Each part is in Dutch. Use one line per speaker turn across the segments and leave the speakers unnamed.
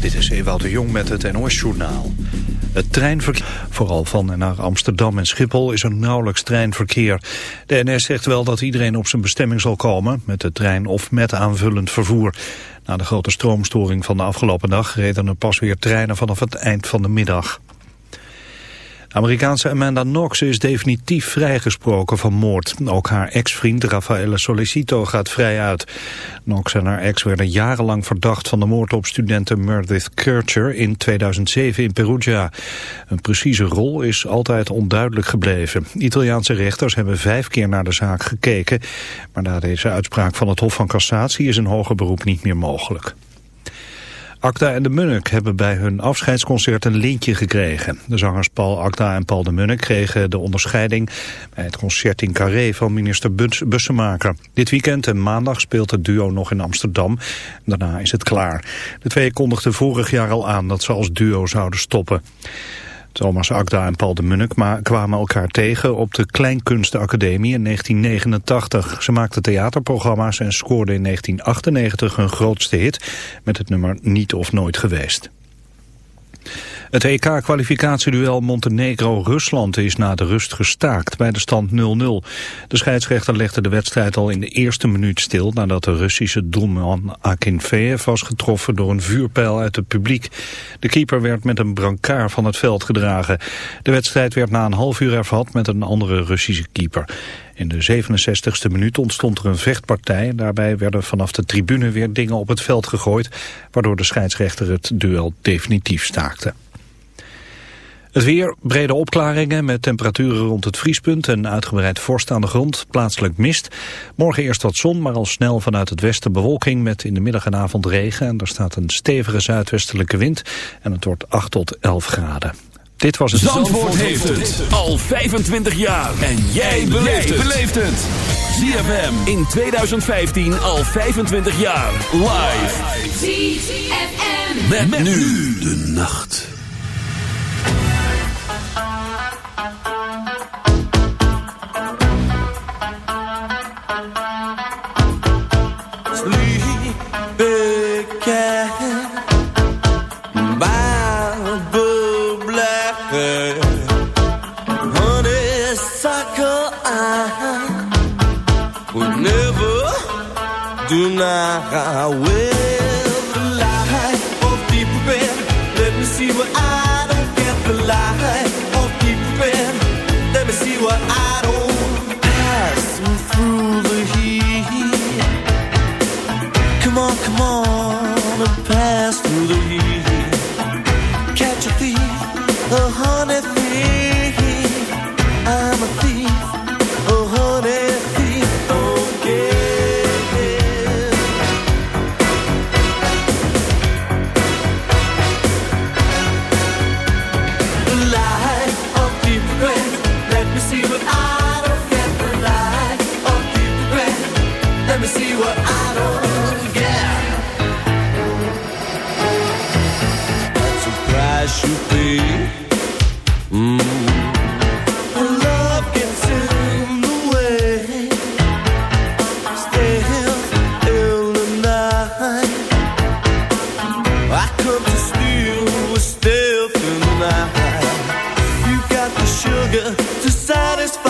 Dit is Ewout de Jong met het NOS-journaal. Het treinverkeer, vooral van en naar Amsterdam en Schiphol, is er nauwelijks treinverkeer. De NS zegt wel dat iedereen op zijn bestemming zal komen, met de trein of met aanvullend vervoer. Na de grote stroomstoring van de afgelopen dag reden er pas weer treinen vanaf het eind van de middag. Amerikaanse Amanda Knox is definitief vrijgesproken van moord. Ook haar ex-vriend Rafaele Solicito gaat vrij uit. Knox en haar ex werden jarenlang verdacht van de moord op studenten Meredith Kircher in 2007 in Perugia. Een precieze rol is altijd onduidelijk gebleven. Italiaanse rechters hebben vijf keer naar de zaak gekeken. Maar na deze uitspraak van het Hof van Cassatie is een hoger beroep niet meer mogelijk. Acta en de Munnik hebben bij hun afscheidsconcert een lintje gekregen. De zangers Paul Acta en Paul de Munnik kregen de onderscheiding bij het concert in Carré van minister Bussemaker. Dit weekend en maandag speelt het duo nog in Amsterdam. Daarna is het klaar. De twee kondigden vorig jaar al aan dat ze als duo zouden stoppen. Thomas Akda en Paul de Munnik kwamen elkaar tegen op de Kleinkunstenacademie in 1989. Ze maakten theaterprogramma's en scoorden in 1998 hun grootste hit met het nummer Niet of Nooit Geweest. Het EK-kwalificatieduel Montenegro-Rusland is na de rust gestaakt bij de stand 0-0. De scheidsrechter legde de wedstrijd al in de eerste minuut stil... nadat de Russische doelman Akinfeev was getroffen door een vuurpijl uit het publiek. De keeper werd met een brancard van het veld gedragen. De wedstrijd werd na een half uur hervat met een andere Russische keeper. In de 67ste minuut ontstond er een vechtpartij. Daarbij werden vanaf de tribune weer dingen op het veld gegooid... waardoor de scheidsrechter het duel definitief staakte. Het weer, brede opklaringen met temperaturen rond het vriespunt en uitgebreid vorst aan de grond, plaatselijk mist. Morgen eerst wat zon, maar al snel vanuit het westen bewolking met in de middag en avond regen. En er staat een stevige zuidwestelijke wind en het wordt 8 tot 11 graden. Dit was het...
Zandvoort, heeft het al 25 jaar. En jij beleeft het. ZFM in 2015 al 25 jaar. Live.
ZFM.
met nu de nacht.
tonight satisfied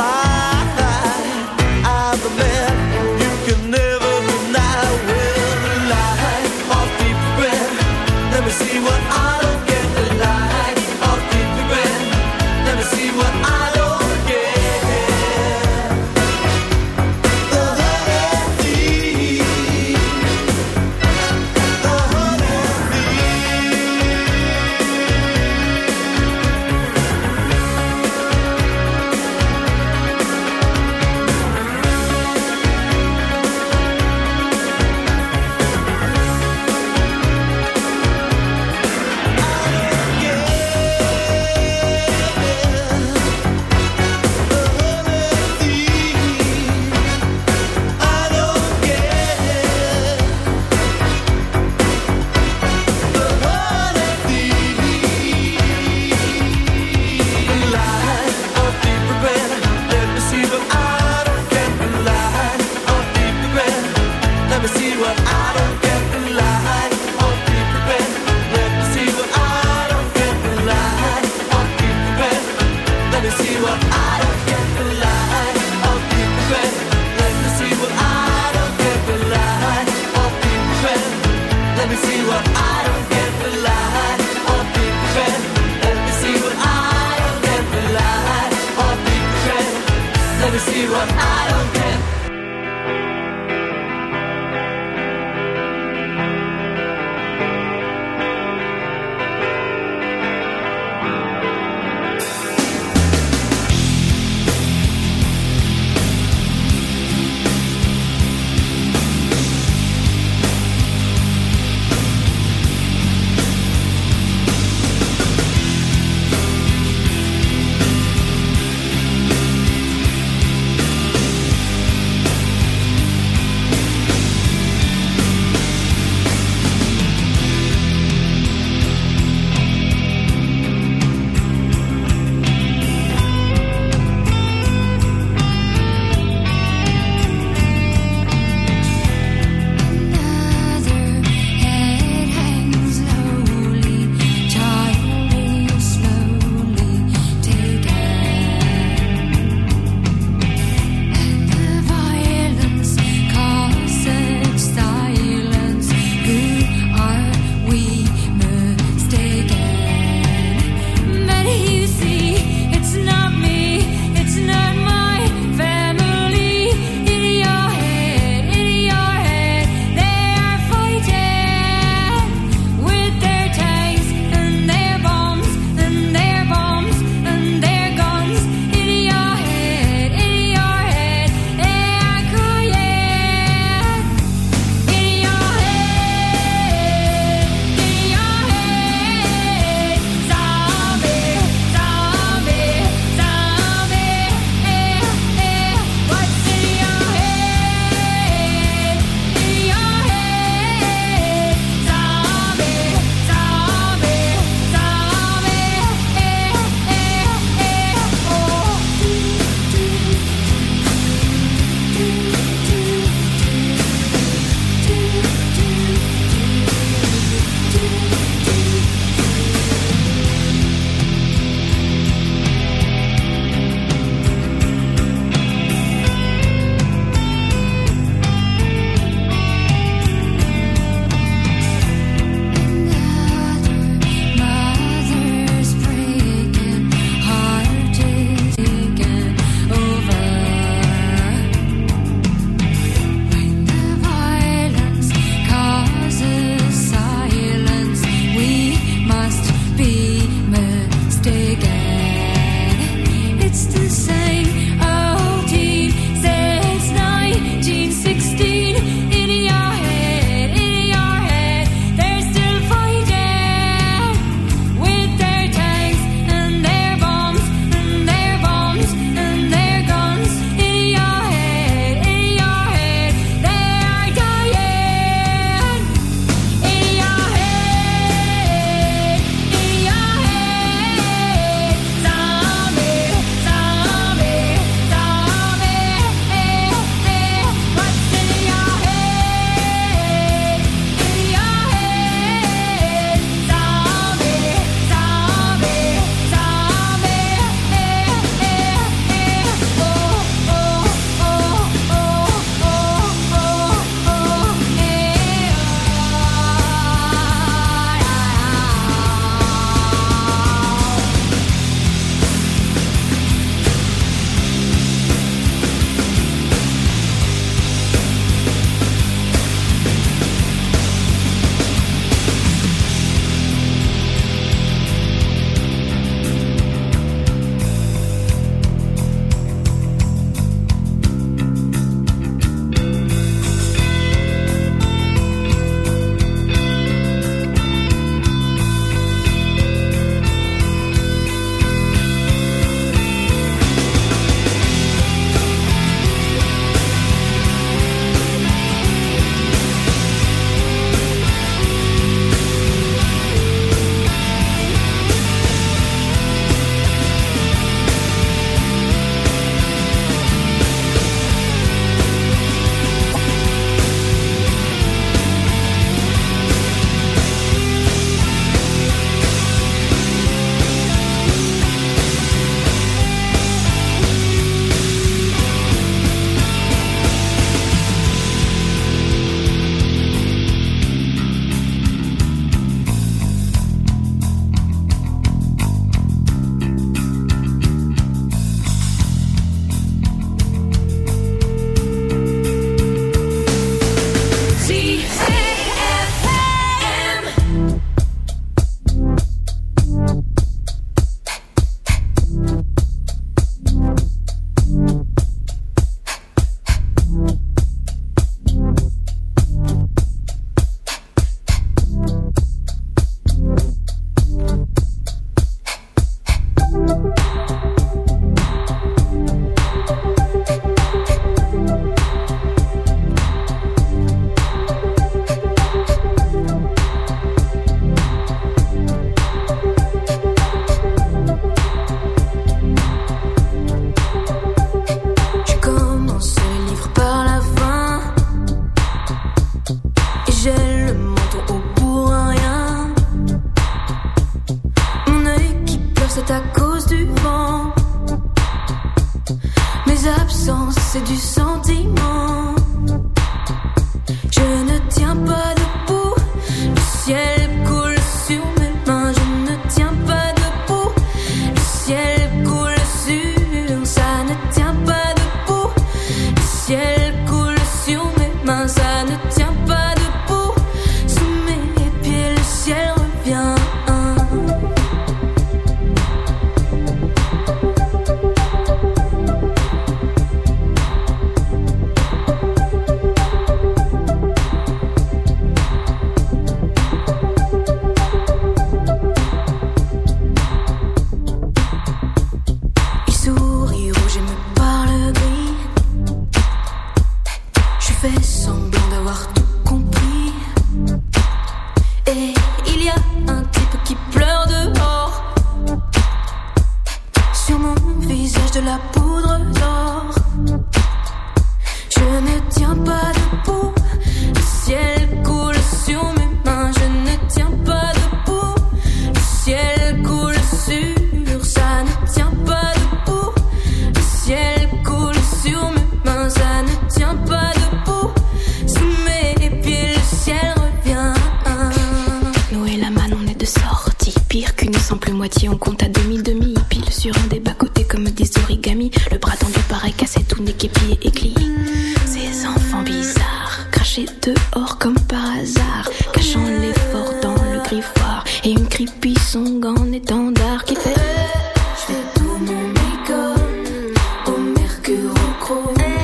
fool.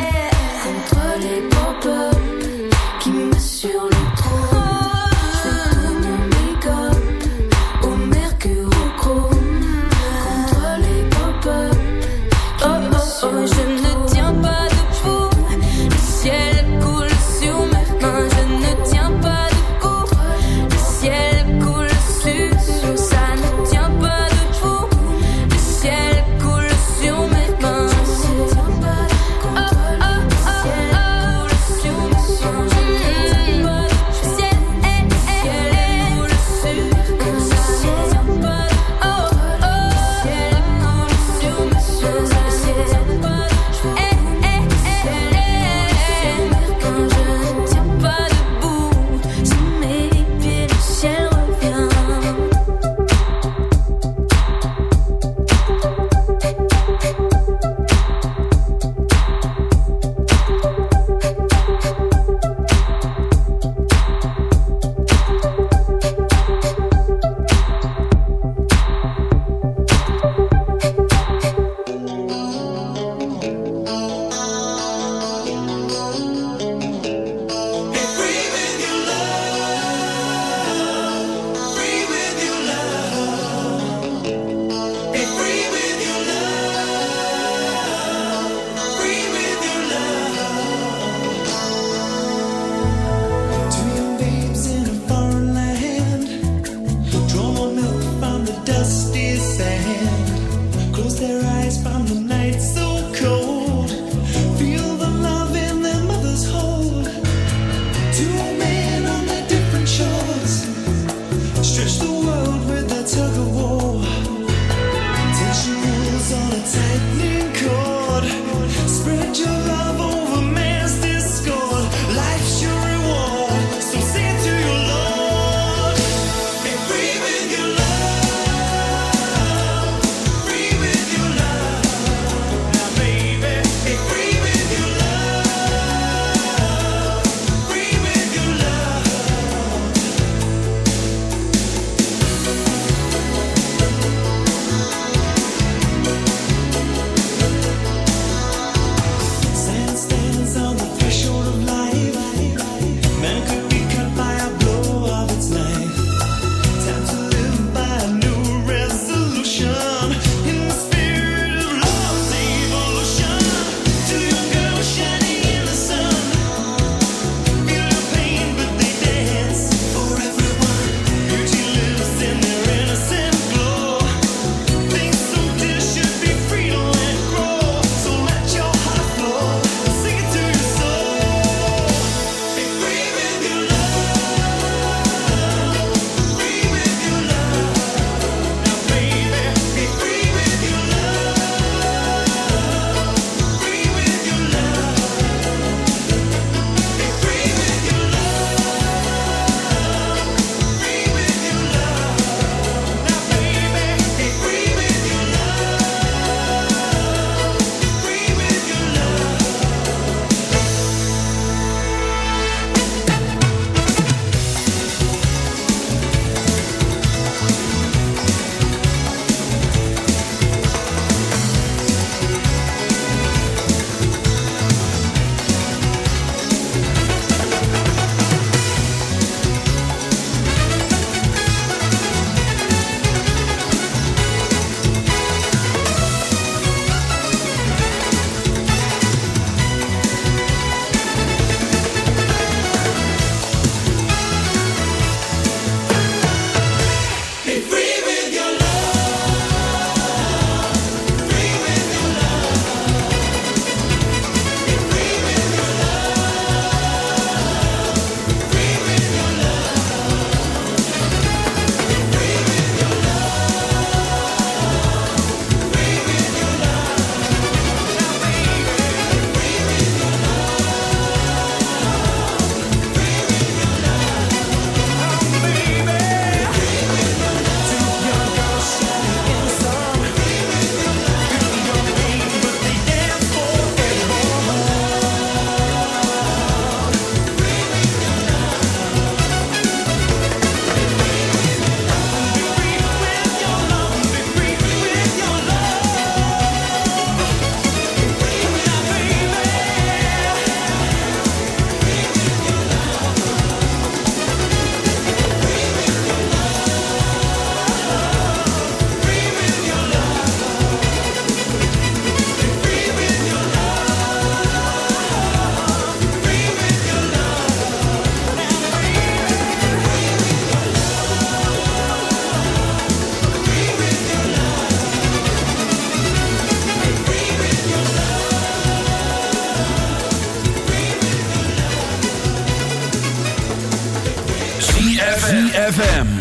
stretch the world with a tug of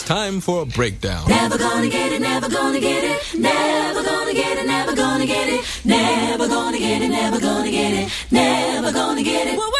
It's time for a breakdown.
Never gonna get it, never gonna get it, never gonna get it, never gonna get it, never gonna get it, never gonna get it, never gonna get it. Never gonna get it.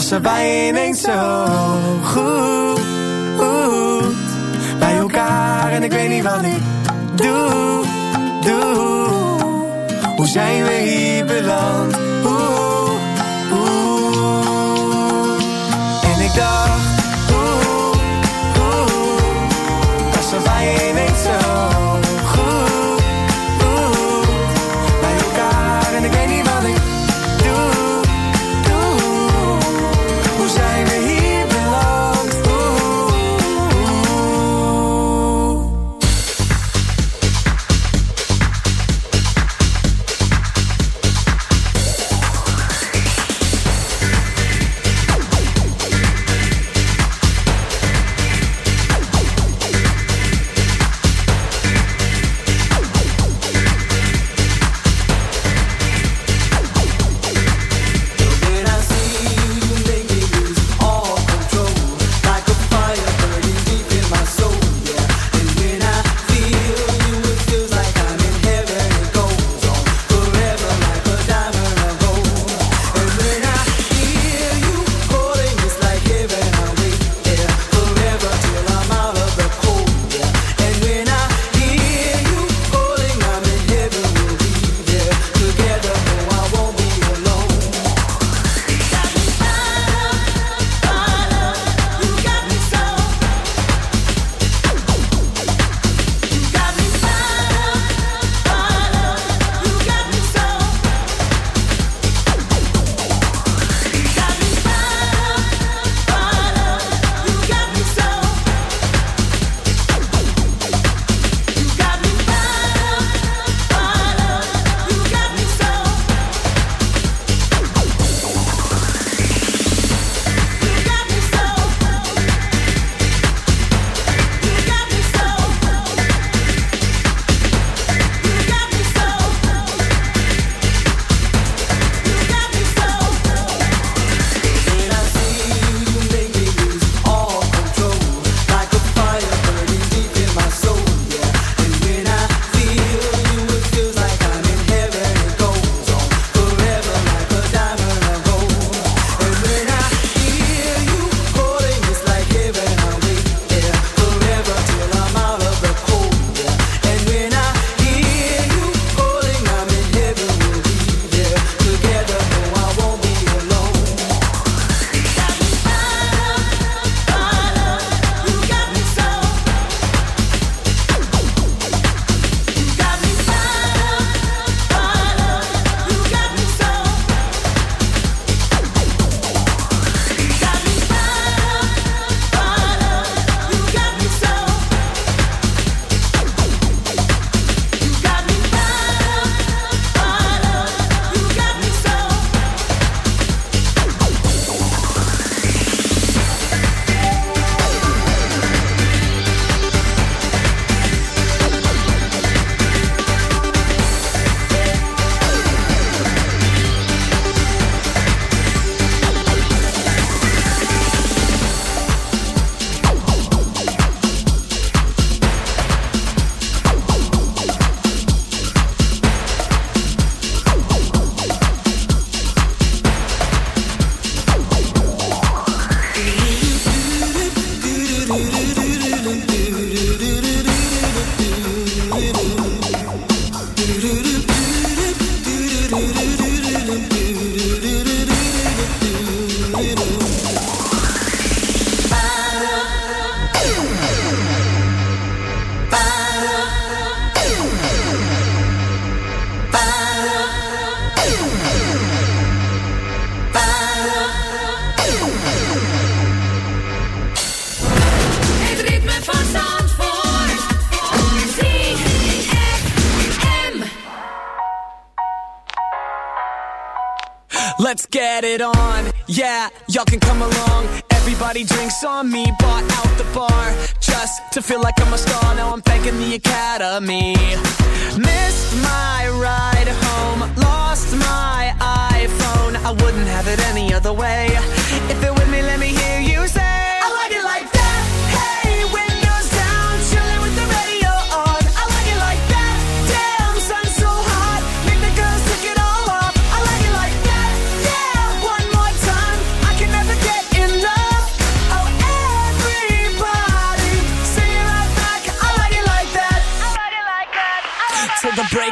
Als ze bijeen zijn,
zo goed, goed bij elkaar en ik weet niet wat ik doe, doe. Hoe zijn we hier beland?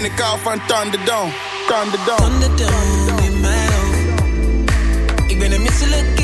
En ik hou van Thunderdome. Thunderdome.
Thunderdome in mijn hoofd. Ik ben een misselijk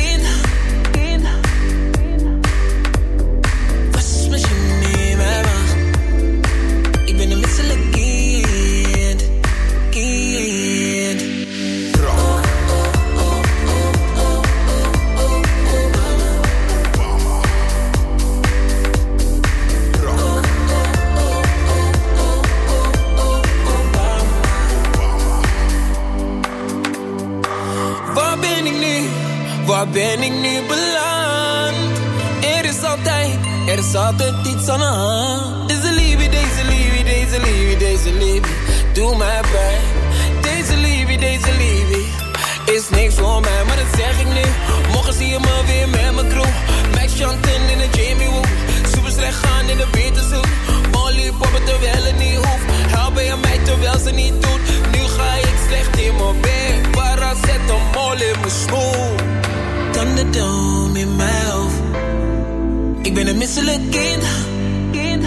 ben een misselijk kind.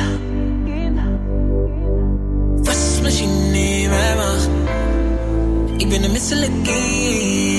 kind. Wasmachine in mijn maag. Ik ben een misselijk.